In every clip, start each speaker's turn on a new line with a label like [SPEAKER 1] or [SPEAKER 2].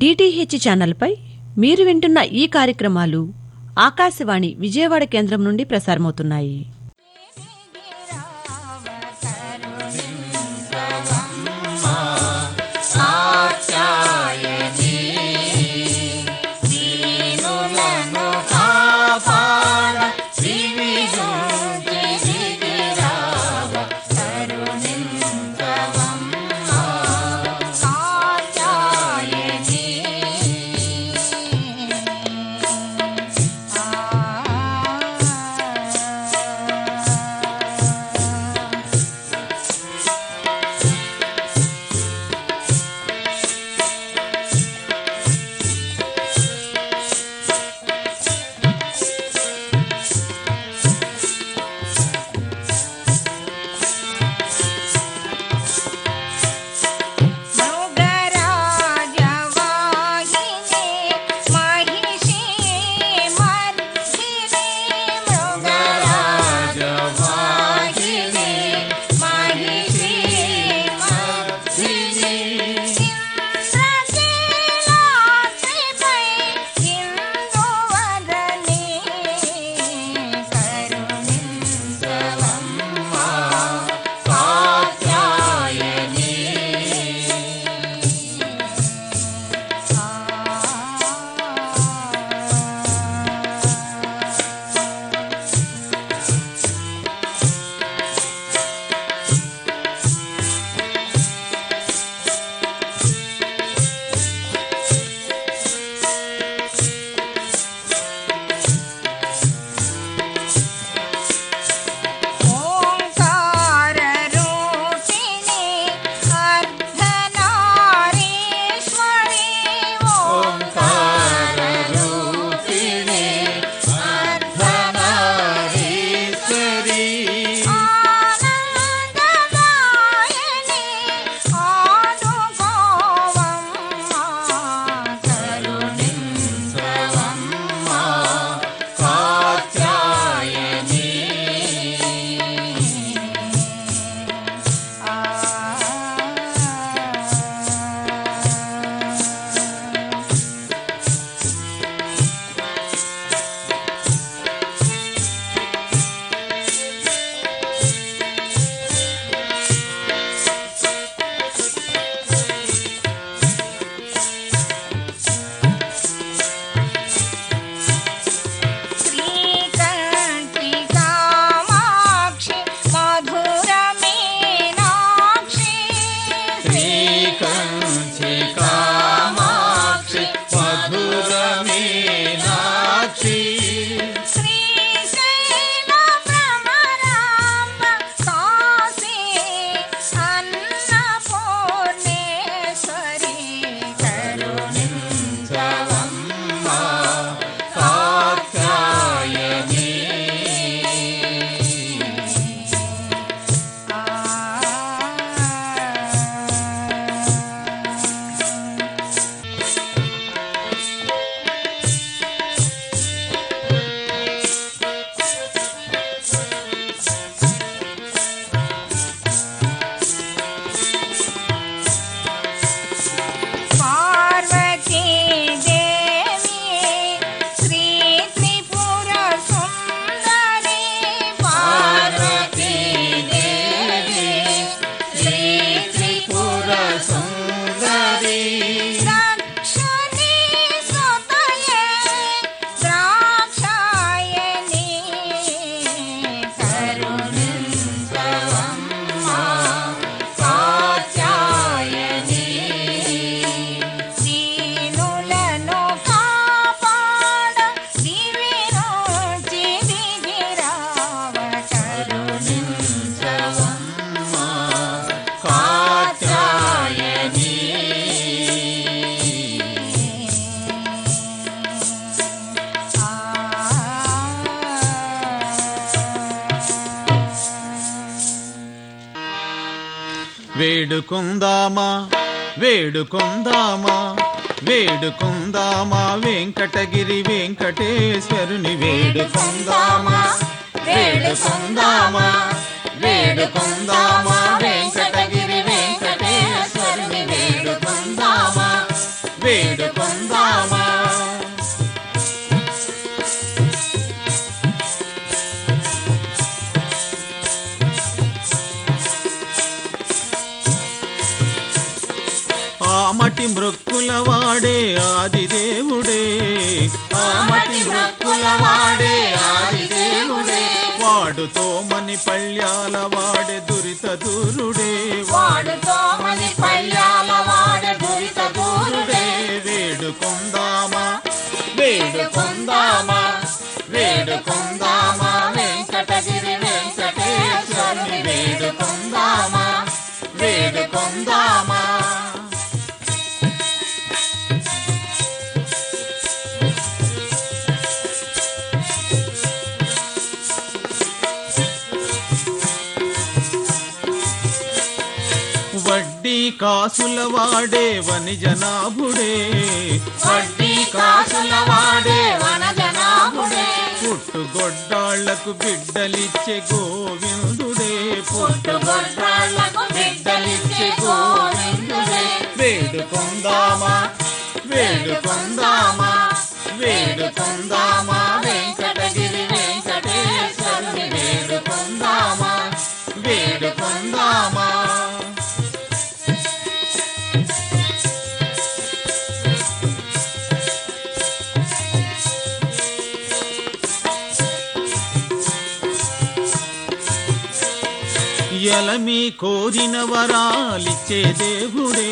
[SPEAKER 1] DTH ఛానల్పై మీరు వింటున్న ఈ కార్యక్రమాలు ఆకాశవాణి విజయవాడ కేంద్రం నుండి ప్రసారమవుతున్నాయి.
[SPEAKER 2] వేడుకుందామా వేడుకుందామా వేడుకుందామా వెంకటగిరి వెంకటేశ్వరుని వేడుకుందామా వేడుకుందామా వేడుకుందామా వెంకటగిరి వెంకటేశ్వరుని వేడుకుందామా వేడుకుందామా. ఆమతి మృక్కుల వాడే ఆదిదేవుడే. ఆమతి మృక్కుల వాడే ఆదిదేవుడే. వాడు తోమని పళ్ళ్యాల వాడే దురిత దూరుడే.
[SPEAKER 1] వాడు తోమని పళ్ళ్యాల వాడే దురిత దూరుడే.
[SPEAKER 2] వేడుకొందామా వేడు కొందామా వెంకటగిరి వెంకటేశ్వరుని వేడుకొందామా వేడుకొందామా. కాసుల వాడే వని జనాభుడే
[SPEAKER 1] వడ్డీ కాసుల వాడే వన జనాభుడే
[SPEAKER 2] పుట్టుగొడ్డాళ్ళకు బిడ్డలిచ్చే గోవిందుడే.
[SPEAKER 1] పుట్టుగొడ్రాళ్ళకు బిడ్డలిచ్చే గోవిందుడే.
[SPEAKER 2] వేడుకొందామా? వేడుకొందామా? వేడుకొందామా? ఎలమి కోరిన వరాలిచ్చే దేవుడే.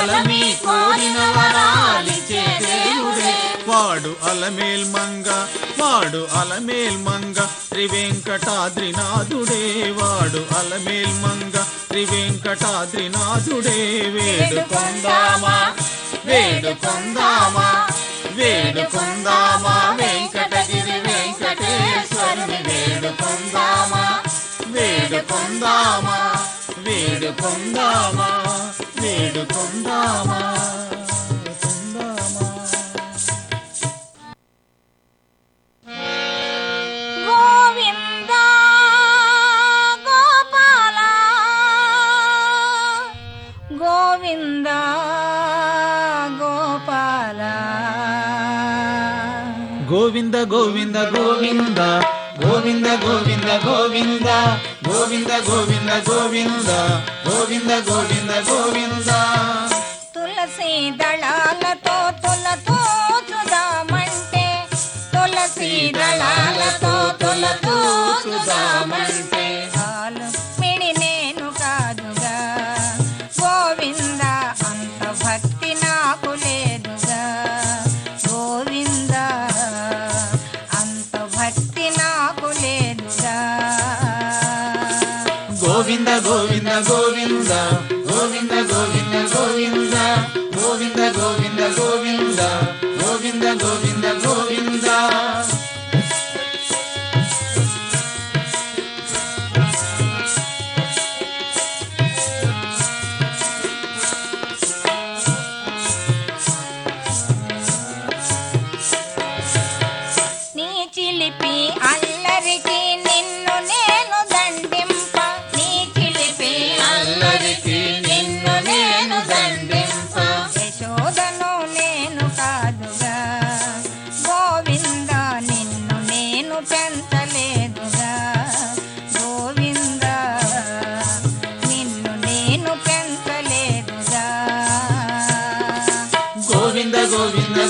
[SPEAKER 2] ఎలమి కోరిన వరాలిచ్చే దేవుడే. వాడు అలమేల్ మంగ వాడు అలమేల్ మంగ త్రివేంకటాద్రినాథుడే. వాడు అలమేల్ మంగ వేడు పందామ వేడు కొందామ వెంకటగిరి వెంకటేశ్వరుని వేడుకొందామా వేడుకొందామా? వేడుకొందామా? వేడుకొందామా? కొందామా
[SPEAKER 1] గోవింద గోపాల గోవింద గోపాల.
[SPEAKER 2] గోవింద గోవింద గోవింద గోవింద గోవింద. గోవింద గోవింద గోవింద గోవింద గోవింద గోవింద.
[SPEAKER 1] తులసి దళాలతో తులతో చుదామంటే తులసి దళాలతో తులతో చుదామంటే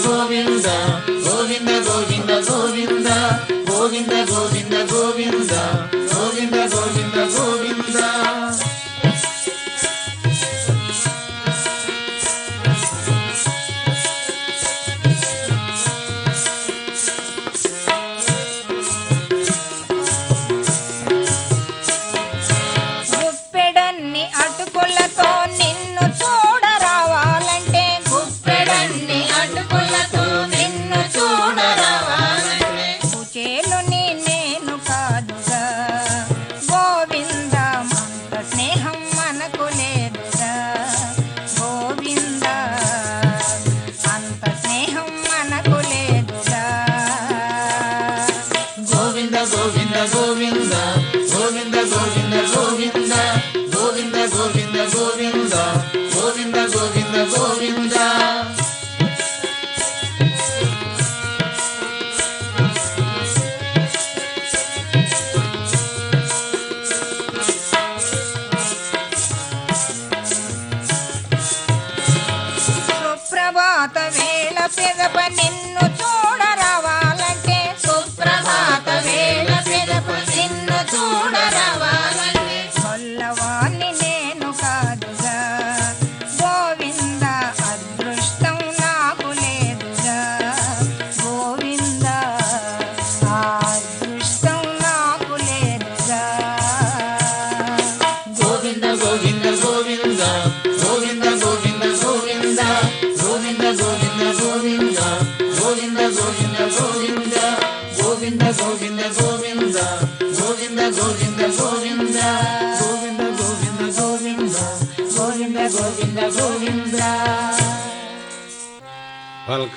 [SPEAKER 2] Słowian za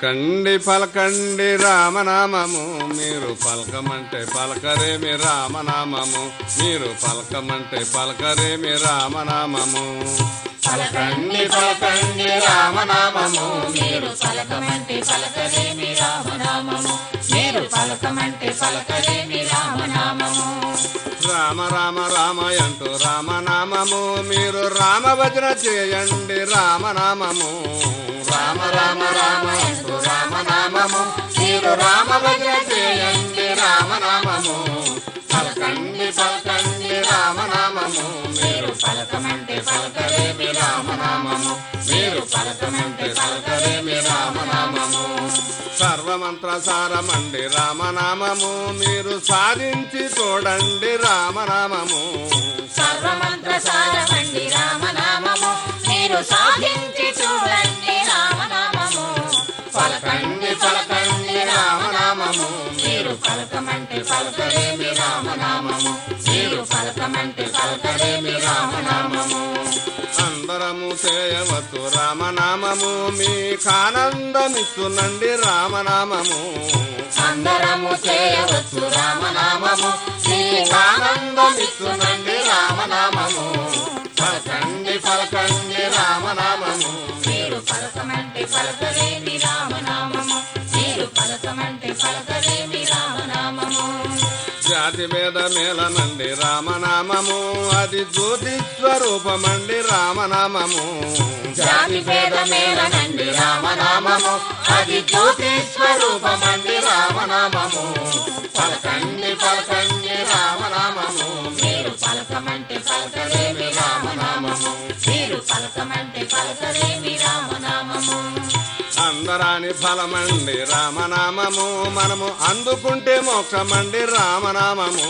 [SPEAKER 3] పలకండి పలకండి రామనామము. మీరు పలకమంటే పలకరేమి రామనామము. మీరు పలకమంటే పలకరేమి రామనామము.
[SPEAKER 2] పలకండి పలకండి రామనామము. మీరు పలకమంటే పలకరేమి రామనామము. మీరు పలకమంటే పలకరేమి
[SPEAKER 3] రామ రామ రామ అంటూ రామనామము. మీరు రామభజన చేయండి రామనామము. రామ రామ రామ అంటూ రామనామము. మీరు రామ భజన చేయండి రామనామము. పలకండి పలకండి రామనామము. మీరు పలకమంటే పలకలేమి రామనామము. మీరు పలకమంటే పలక ప్రసారమండి రామనామము. మీరు సాధించి చూడండి రామనామము.
[SPEAKER 1] సర్వమంత్ర సారమండి రామనామము. మీరు సాధించి చూడండి రామనామము.
[SPEAKER 3] పలకండి పలకండి రామనామము. మీరు పలకమంటే పలకలేమి రామనామము. మీరు పలకమంటే పలకలేమి రామనామము. అందరము చేయవచ్చు రామనామము. మీకానందమిస్తునండి రామనామము.
[SPEAKER 1] అందరము చేయవచ్చు
[SPEAKER 3] రామనామము. మీకానందమిస్తునండి రామనామము. పలకండి పలకండి రామనామము.
[SPEAKER 1] మీరు పలకమంటే పలకలేమి
[SPEAKER 3] జాతి భేద మేళనండి రామనామము. అది జ్యోతి స్వరూపమండి రామనామము.
[SPEAKER 1] జాతి భేదమేలనండి
[SPEAKER 3] రామనామము. అది జ్యోతి స్వరూపమండి రామనామము. అందరాని ఫలమండి రామనామము మనము అందుకుంటే మోక్షమండి రామనామము.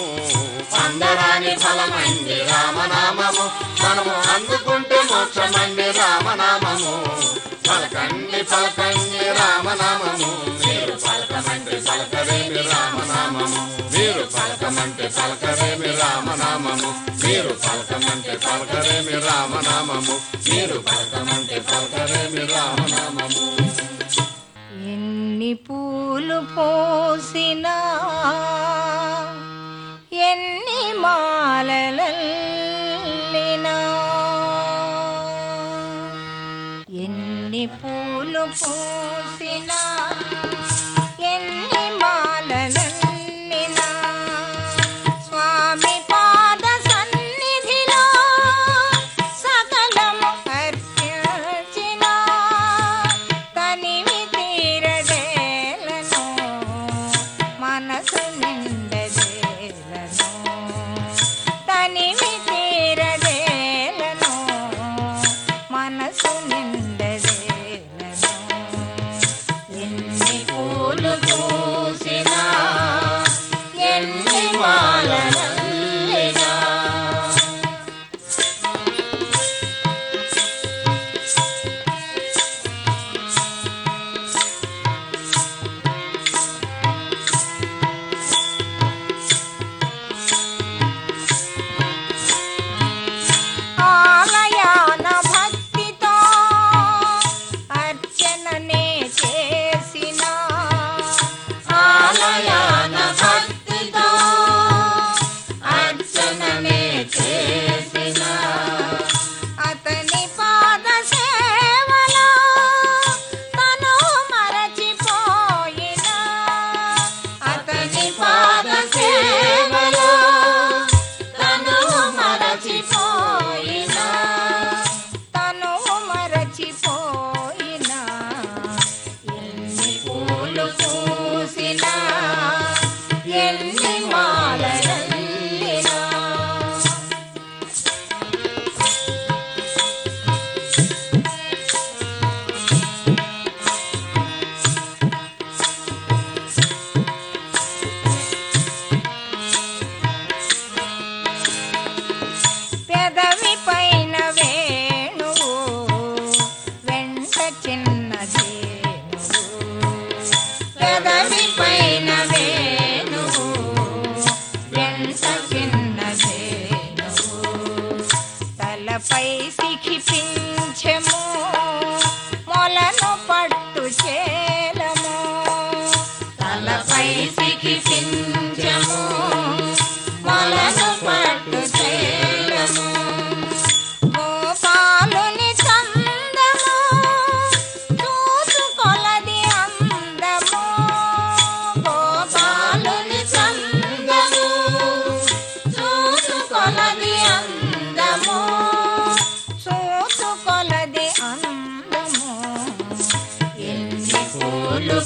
[SPEAKER 3] అందరాని ఫలమండి రామనామము మనము అందుకుంటే మోక్షమండి రామనామము. పలకండి పలకండి రామనామము. మీరు పలకమంటే పలకరేమి రామనామము. మీరు పలకమంటే పలకరేమి రామనామము. మీరు పలకమంటే పలకరేమి రామనామము. మీరు పలకమంటే పలకరేమి రామనామము.
[SPEAKER 1] పూలు పోసినా ఎన్ని మాలలల్లినా. ఎన్ని పూలు పోసినా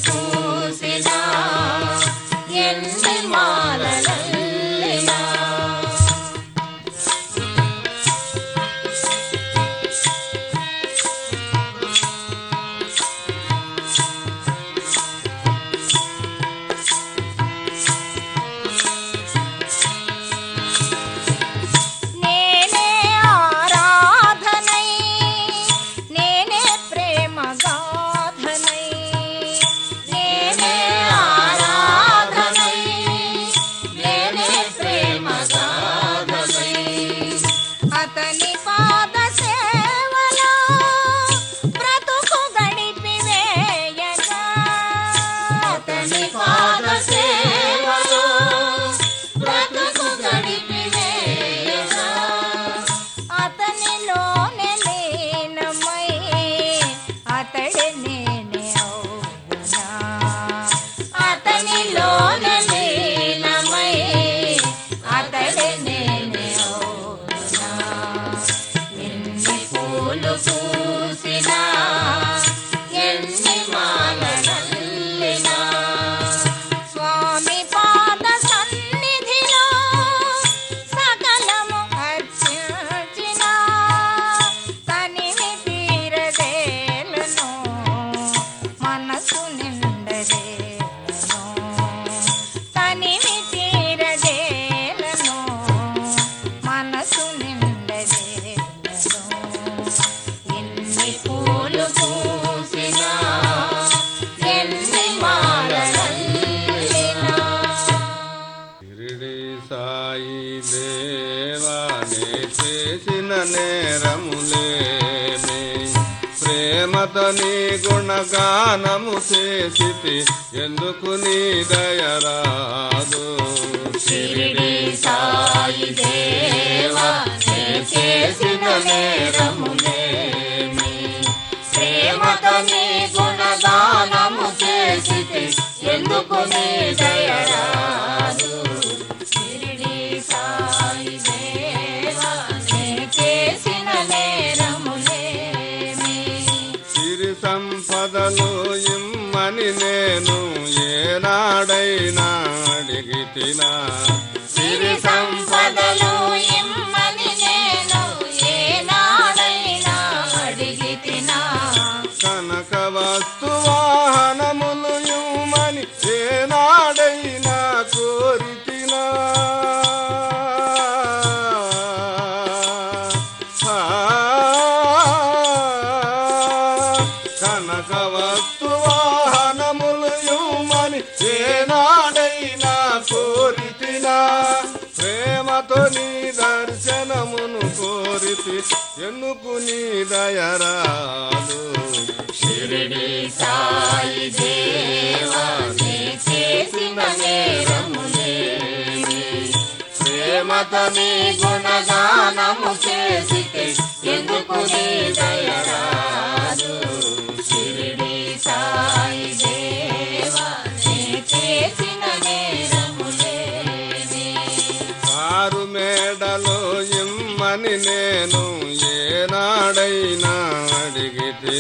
[SPEAKER 1] Oh. గతి ఎందుకు నీ దయరాదు
[SPEAKER 3] సాయి దేవా
[SPEAKER 1] చేసి లోకవస్తు వాహనములు యుమని ఏనాడైనా కోరితినా. ప్రేమతో నీ దర్శనమును కోరితి ఎందుకు నీ దయరాలు?
[SPEAKER 3] షిరిడి సాయి దేవా చేసిన నేరములే గుణగానము చేసి ఎందుకు నీ దయరాలు?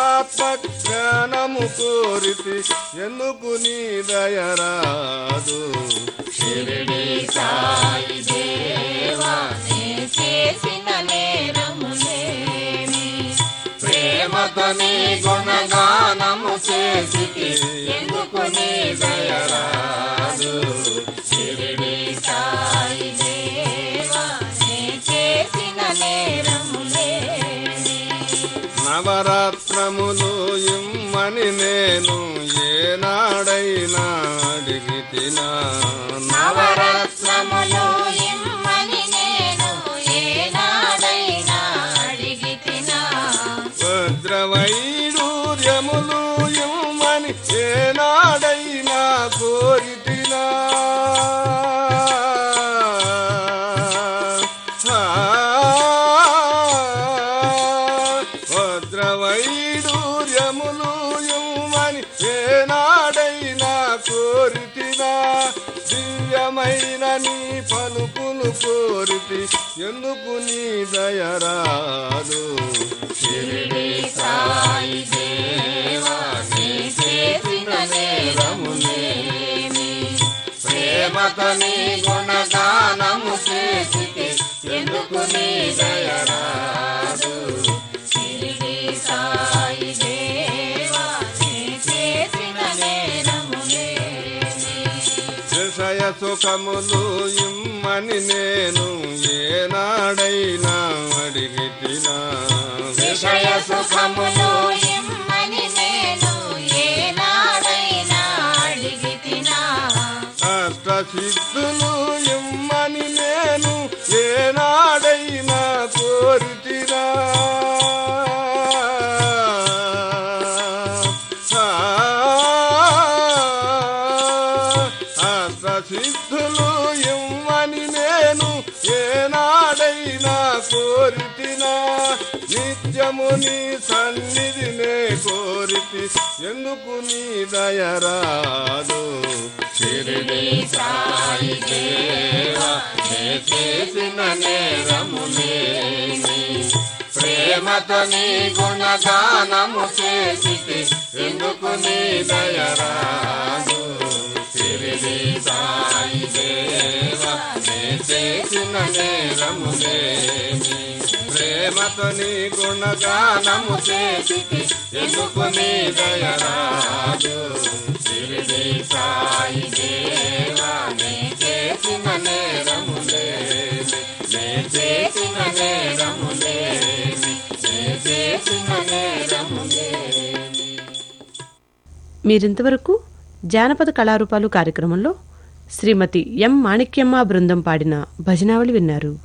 [SPEAKER 3] ఆత్మజ్ఞానము
[SPEAKER 1] కోరితి ఎందుకు నీ దయరాదు
[SPEAKER 3] దేవా ఎందుకు నీ దయరాలు? షిరిడి సాయి దేవా నీ
[SPEAKER 1] గుణగానము చేసి ఎందుకు నీ దయరాదు?
[SPEAKER 3] సుఖములు ఇమ్మని నేను ఏనాడైనా అడిగితినా
[SPEAKER 1] విషయ సుఖములు
[SPEAKER 3] నీ సన్నిధినే కోరితి. ఎందుకు నీ దయరాదు
[SPEAKER 1] షిరిడి సాయి దేవా చేసిన నేరములేమి ప్రేమతో నీ గుణగానము చేసి ఎందుకు నీ దయరాదు షిరిడి సాయి దేవా నే చేసిన నేరములేమి
[SPEAKER 3] ప్రేమతో నీ గుణగానము
[SPEAKER 1] చేసితి ఎందుకు నీ దయరాజు షిరిడి సాయి దేవా నీ చేసిన నేరములేమి నే చేసిన నేరములేమి నే చేసిన
[SPEAKER 4] మీరింతవరకు జానపద కళారూపాలు కార్యక్రమంలో శ్రీమతి ఎం మాణిక్యమ్మ బృందం పాడిన భజనావళి విన్నారు.